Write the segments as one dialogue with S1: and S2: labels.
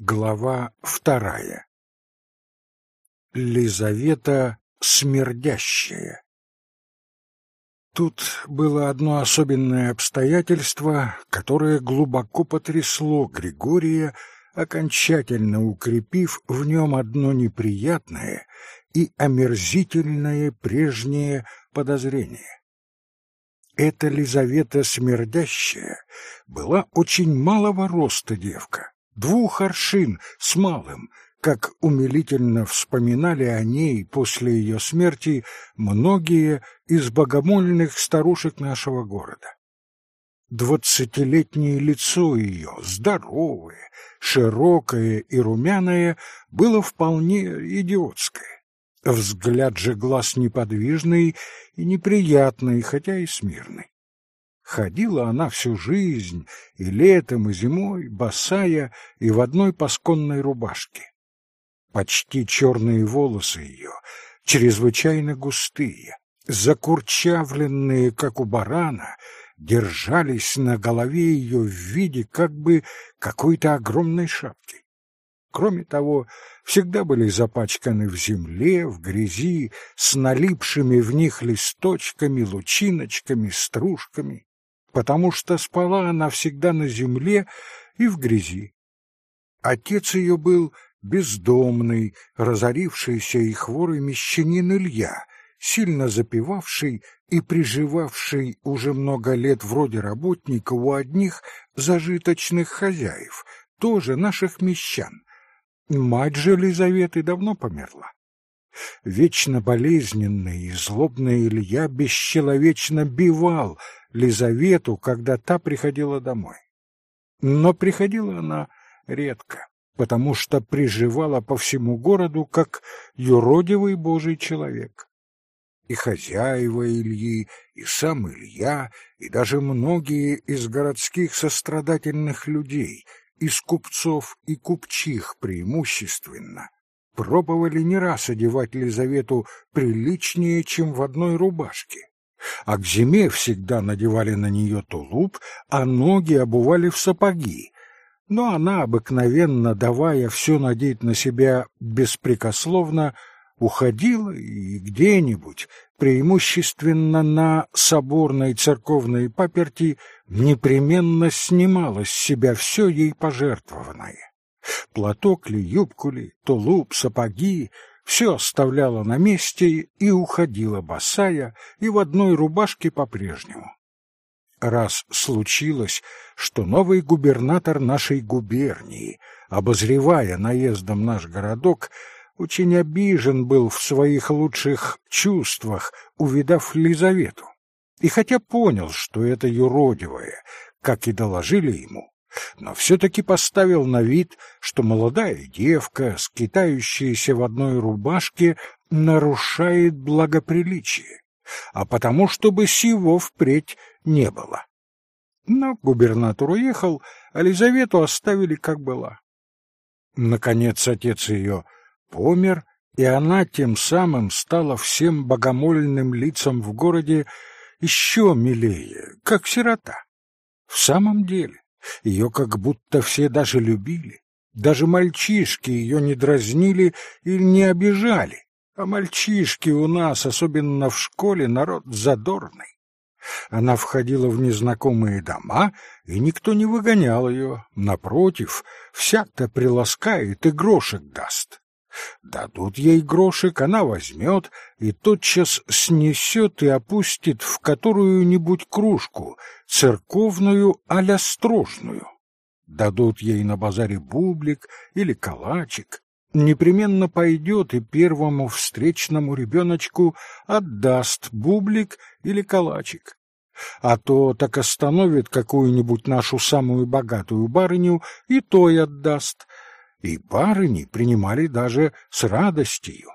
S1: Глава вторая. Лизавета Смердящая. Тут было одно особенное обстоятельство, которое глубоко потрясло Григория, окончательно укрепив в нем одно неприятное и омерзительное прежнее подозрение. Эта Лизавета Смердящая была очень малого роста девка, двух аршин с малым, как умилительно вспоминали о ней после ее смерти многие из богомольных старушек нашего города. Двадцатилетнее лицо ее, здоровое, широкое и румяное, было вполне идиотское. Взгляд же глаз неподвижный и неприятный, хотя и смирный. Ходила она всю жизнь, и летом, и зимой, босая, и в одной пасконной рубашке. Почти черные волосы ее, чрезвычайно густые, закурчавленные, как у барана, держались на голове ее в виде как бы какой-то огромной шапки. Кроме того, всегда были запачканы в земле, в грязи, с налипшими в них листочками, лучиночками, стружками потому что спала она всегда на земле и в грязи. Отец ее был бездомный, разорившийся и хворый мещанин Илья, сильно запивавший и приживавший уже много лет вроде работника у одних зажиточных хозяев, тоже наших мещан. Мать же Лизаветы давно померла. Вечно болезненный и злобный Илья бесчеловечно бивал Лизавету, когда та приходила домой. Но приходила она редко, потому что приживала по всему городу как юродивый божий человек. И хозяева Ильи, и сам Илья, и даже многие из городских сострадательных людей, из купцов и купчих преимущественно, пробовали не раз одевать Лизавету приличнее, чем в одной рубашке а к зиме всегда надевали на нее тулуп, а ноги обували в сапоги. Но она, обыкновенно давая все надеть на себя беспрекословно, уходила и где-нибудь, преимущественно на соборной церковной паперти, непременно снимала с себя все ей пожертвованное. Платок ли, юбку ли, тулуп, сапоги, все оставляла на месте и уходила босая и в одной рубашке по-прежнему. Раз случилось, что новый губернатор нашей губернии, обозревая наездом наш городок, очень обижен был в своих лучших чувствах, увидав Лизавету. И хотя понял, что это юродивое, как и доложили ему, но все-таки поставил на вид, что молодая девка, скитающаяся в одной рубашке, нарушает благоприличие, а потому, чтобы сего впредь не было. Но губернатор уехал, а Лизавету оставили как была. Наконец отец ее помер, и она тем самым стала всем богомольным лицам в городе еще милее, как сирота. В самом деле, ее как будто все даже любили. Даже мальчишки ее не дразнили и не обижали. А мальчишки у нас, особенно в школе, народ задорный. Она входила в незнакомые дома, и никто не выгонял ее. Напротив, всяк-то приласкает и грошек даст. Дадут ей грошек, она возьмет и тотчас снесет и опустит в которую-нибудь кружку, церковную а-ля строжную. Дадут ей на базаре бублик или калачик, непременно пойдет и первому встречному ребеночку отдаст бублик или калачик. А то так остановит какую-нибудь нашу самую богатую барыню и той отдаст — и барыни принимали даже с радостью.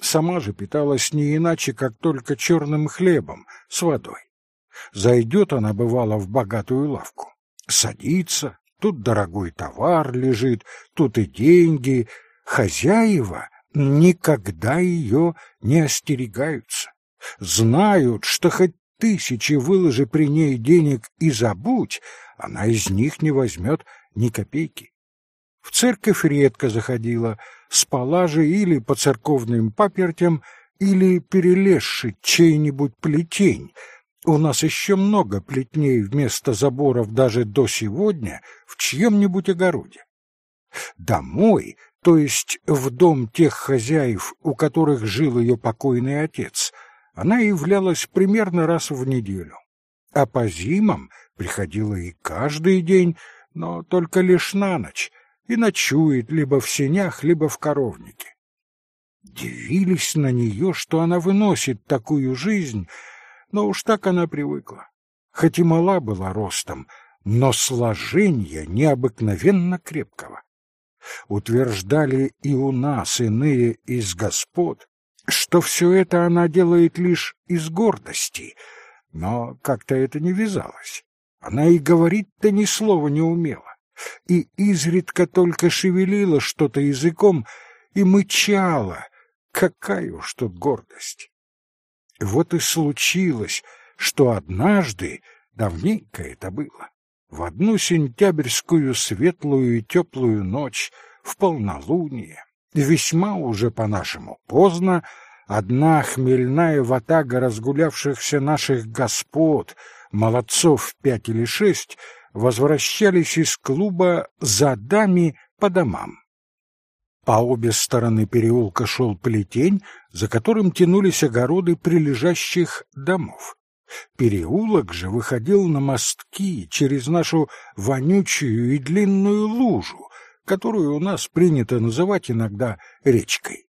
S1: Сама же питалась не иначе, как только черным хлебом с водой. Зайдет она, бывало, в богатую лавку, садится, тут дорогой товар лежит, тут и деньги. Хозяева никогда ее не остерегаются, знают, что хоть тысячи выложи при ней денег и забудь, она из них не возьмет ни копейки. В церковь редко заходила, спала же или по церковным папертям, или перелезши чей-нибудь плетень. У нас еще много плетней вместо заборов даже до сегодня в чьем-нибудь огороде. Домой, то есть в дом тех хозяев, у которых жил ее покойный отец, она являлась примерно раз в неделю. А по зимам приходила и каждый день, но только лишь на ночь, и ночует либо в сенях, либо в коровнике. Дивились на нее, что она выносит такую жизнь, но уж так она привыкла. Хоть и мала была ростом, но сложения необыкновенно крепкого. Утверждали и у нас иные из господ, что все это она делает лишь из гордости, но как-то это не вязалось. Она и говорить-то ни слова не умела и изредка только шевелила что-то языком и мычала. Какая уж тут гордость! Вот и случилось, что однажды, давненько это было, в одну сентябрьскую светлую и теплую ночь, в полнолуние, весьма уже по-нашему поздно, одна хмельная ватага разгулявшихся наших господ, молодцов пять или шесть, возвращались из клуба за дами по домам. По обе стороны переулка шел плетень, за которым тянулись огороды прилежащих домов. Переулок же выходил на мостки через нашу вонючую и длинную лужу, которую у нас принято называть иногда речкой.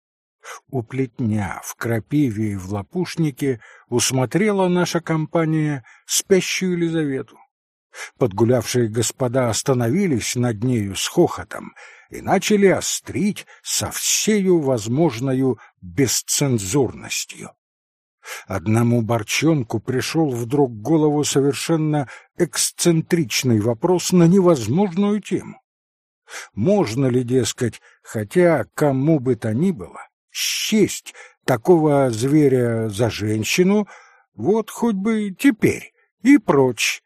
S1: У плетня в крапиве и в лопушнике усмотрела наша компания спящую Елизавету. Подгулявшие господа остановились над нею с хохотом и начали острить со всею возможною бесцензурностью. Одному борчонку пришел вдруг в голову совершенно эксцентричный вопрос на невозможную тему. Можно ли, дескать, хотя кому бы то ни было, счесть такого зверя за женщину, вот хоть бы теперь, и прочь,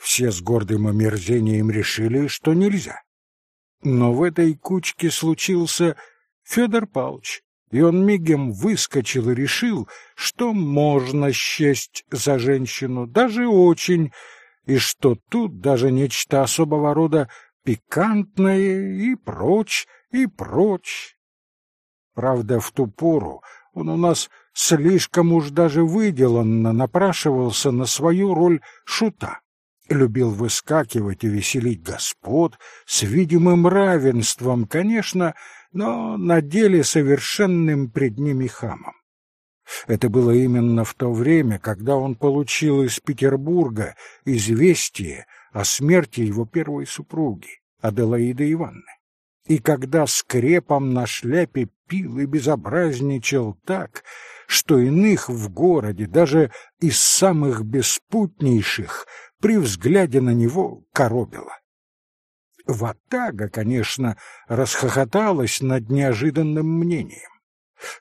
S1: все с гордым омерзением решили, что нельзя. Но в этой кучке случился Федор Павлович, и он мигом выскочил и решил, что можно счесть за женщину, даже очень, и что тут даже нечто особого рода пикантное и прочь, и прочь. Правда, в ту пору он у нас слишком уж даже выделанно напрашивался на свою роль шута любил выскакивать и веселить господ с видимым равенством, конечно, но на деле совершенным пред ними хамом. Это было именно в то время, когда он получил из Петербурга известие о смерти его первой супруги, Аделаиды Ивановны. И когда скрепом на шляпе пил и безобразничал так, что иных в городе, даже из самых беспутнейших, при взгляде на него коробило. Ватага, конечно, расхохоталась над неожиданным мнением.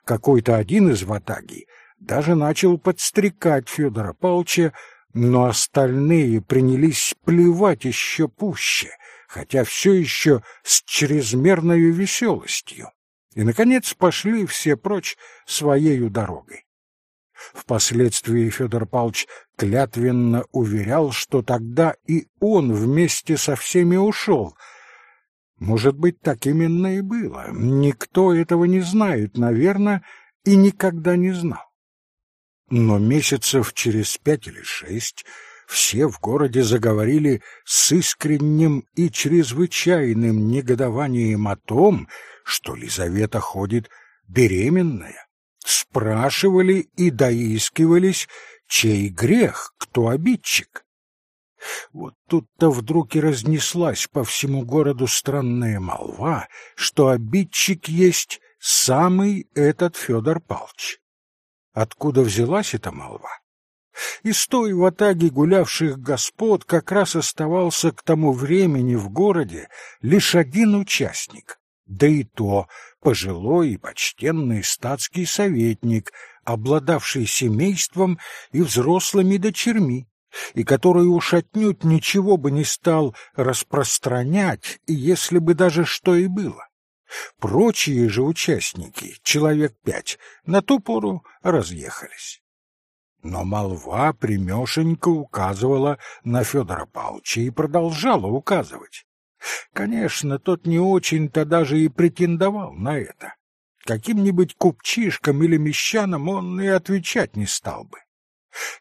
S1: Какой-то один из ватаги даже начал подстрекать Федора Павловича, но остальные принялись плевать еще пуще, хотя все еще с чрезмерной веселостью. И, наконец, пошли все прочь своею дорогой. Впоследствии Федор Павлович клятвенно уверял, что тогда и он вместе со всеми ушел. Может быть, так именно и было. Никто этого не знает, наверное, и никогда не знал. Но месяцев через пять или шесть все в городе заговорили с искренним и чрезвычайным негодованием о том, что Лизавета ходит беременная спрашивали и доискивались, чей грех, кто обидчик. Вот тут-то вдруг и разнеслась по всему городу странная молва, что обидчик есть самый этот Федор Палч. Откуда взялась эта молва? Из той ватаги гулявших господ как раз оставался к тому времени в городе лишь один участник, да и то пожилой и почтенный статский советник, обладавший семейством и взрослыми дочерьми, и который уж отнюдь ничего бы не стал распространять, если бы даже что и было. Прочие же участники, человек пять, на ту пору разъехались. Но молва примешенько указывала на Федора Павловича и продолжала указывать. Конечно, тот не очень-то даже и претендовал на это. Каким-нибудь купчишкам или мещанам он и отвечать не стал бы.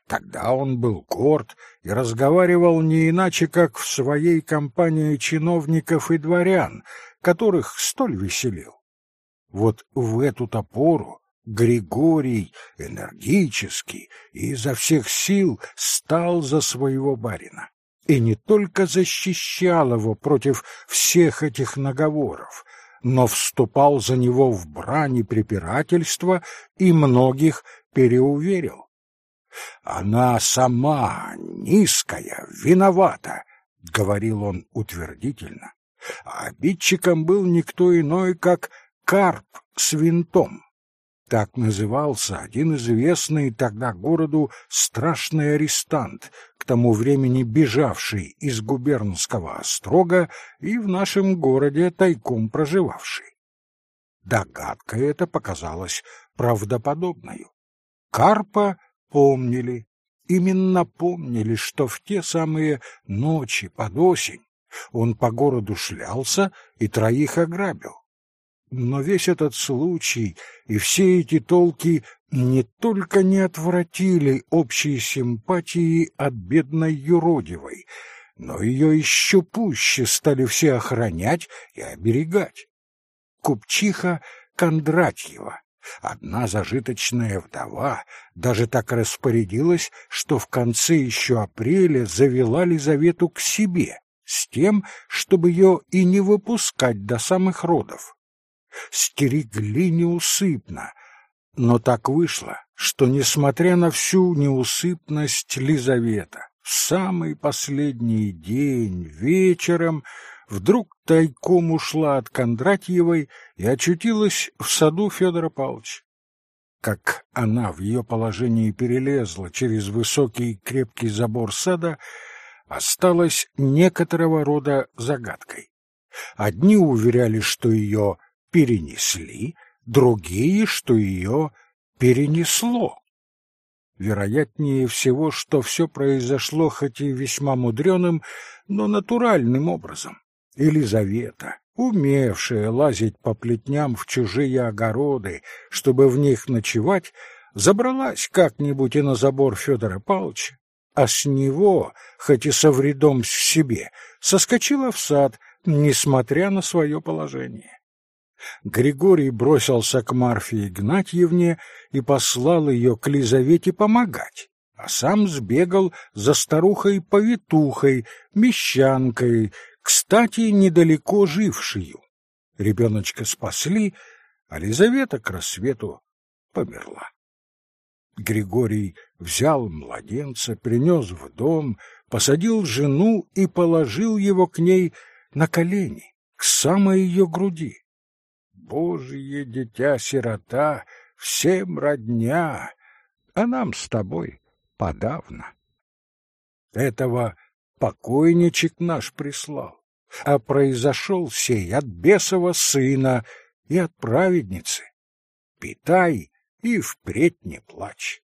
S1: Тогда он был горд и разговаривал не иначе, как в своей компании чиновников и дворян, которых столь веселил. Вот в эту-то пору Григорий энергически и изо всех сил стал за своего барина. И не только защищал его против всех этих наговоров, но вступал за него в брань и препирательство и многих переуверил. Она сама, низкая, виновата, — говорил он утвердительно. Обидчиком был никто иной, как карп с винтом. Так назывался один известный тогда городу страшный арестант, к тому времени бежавший из губернского острога и в нашем городе тайком проживавший. Догадка эта показалась правдоподобною. Карпа помнили, именно помнили, что в те самые ночи под осень он по городу шлялся и троих ограбил. Но весь этот случай и все эти толки не только не отвратили общей симпатии от бедной юродивой, но ее еще пуще стали все охранять и оберегать. Купчиха Кондратьева Одна зажиточная вдова даже так распорядилась, что в конце еще апреля завела Лизавету к себе, с тем, чтобы ее и не выпускать до самых родов. Стерегли неусыпно, но так вышло, что, несмотря на всю неусыпность Лизавета, в самый последний день вечером вдруг тайком ушла от Кондратьевой и очутилась в саду Федора Павловича. Как она в ее положении перелезла через высокий крепкий забор сада, осталась некоторого рода загадкой. Одни уверяли, что ее перенесли, другие, что ее перенесло. Вероятнее всего, что все произошло хоть и весьма мудреным, но натуральным образом. Елизавета, умевшая лазить по плетням в чужие огороды, чтобы в них ночевать, забралась как-нибудь и на забор Федора Павловича, а с него, хоть и со вредом в себе, соскочила в сад, несмотря на свое положение. Григорий бросился к Марфе Игнатьевне и послал ее к Лизавете помогать, а сам сбегал за старухой-повитухой, мещанкой, кстати, недалеко жившую. Ребеночка спасли, а Лизавета к рассвету померла. Григорий взял младенца, принес в дом, посадил жену и положил его к ней на колени, к самой ее груди. Божье дитя-сирота, всем родня, а нам с тобой подавно. Этого покойничек наш прислал а произошел сей от бесова сына и от праведницы. Питай и впредь не плачь.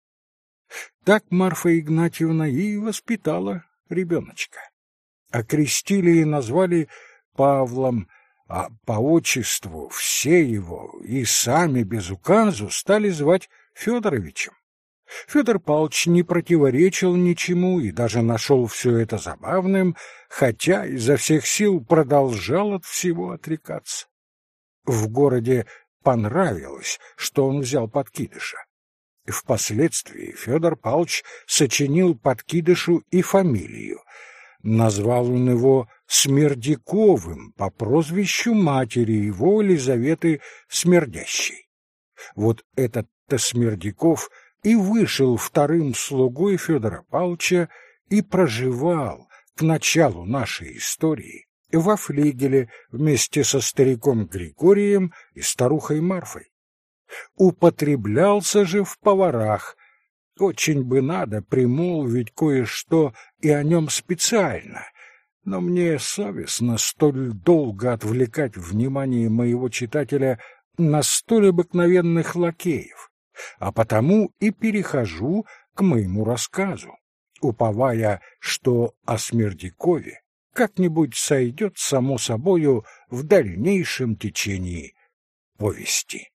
S1: Так Марфа Игнатьевна и воспитала ребеночка. Окрестили и назвали Павлом, а по отчеству все его и сами без указу стали звать Федоровичем. Федор Павлович не противоречил ничему и даже нашел все это забавным, хотя изо всех сил продолжал от всего отрекаться. В городе понравилось, что он взял подкидыша. Впоследствии Федор Павлович сочинил подкидышу и фамилию. Назвал он его Смердяковым по прозвищу матери его Елизаветы Смердящей. Вот этот-то Смердяков — и вышел вторым слугой Федора Павловича и проживал к началу нашей истории во флигеле вместе со стариком Григорием и старухой Марфой. Употреблялся же в поварах, Очень бы надо примолвить кое-что и о нем специально, но мне совестно столь долго отвлекать внимание моего читателя на столь обыкновенных лакеев, а потому и перехожу к моему рассказу, уповая, что о Смердякове как-нибудь сойдет само собою в дальнейшем течении повести.